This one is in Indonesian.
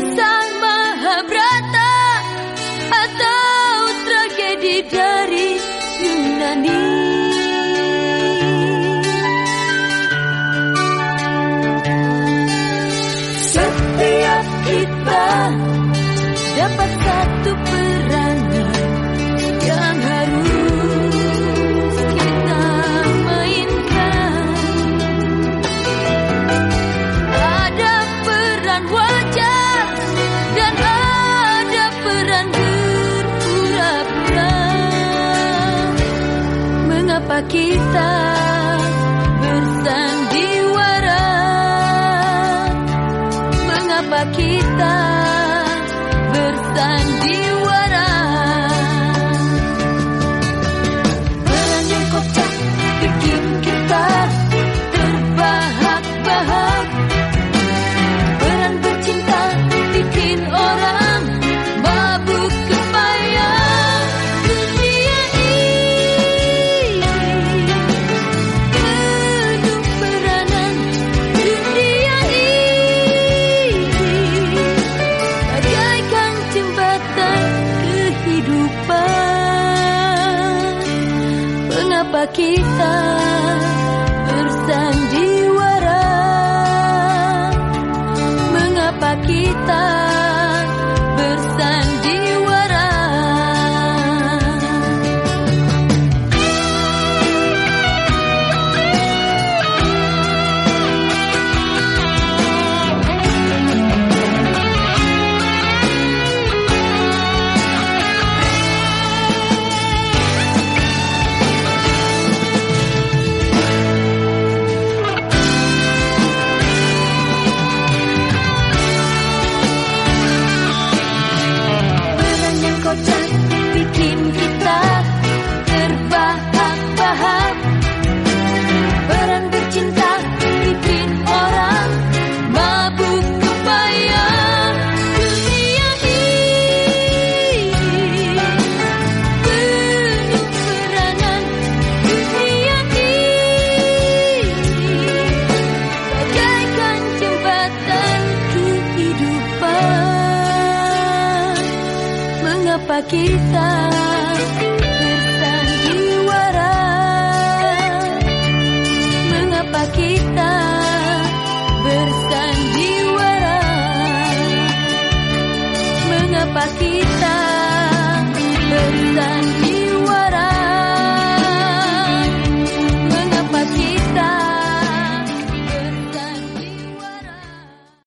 sang Mahabharata atau tragedi dari Yunani. Setiap kita kita bersandiwara. Mengapa kita kita bersandiwara Mengapa kita mungkin kita jumpa kita bersandiwara Mengapa kita bersandiwara Mengapa kita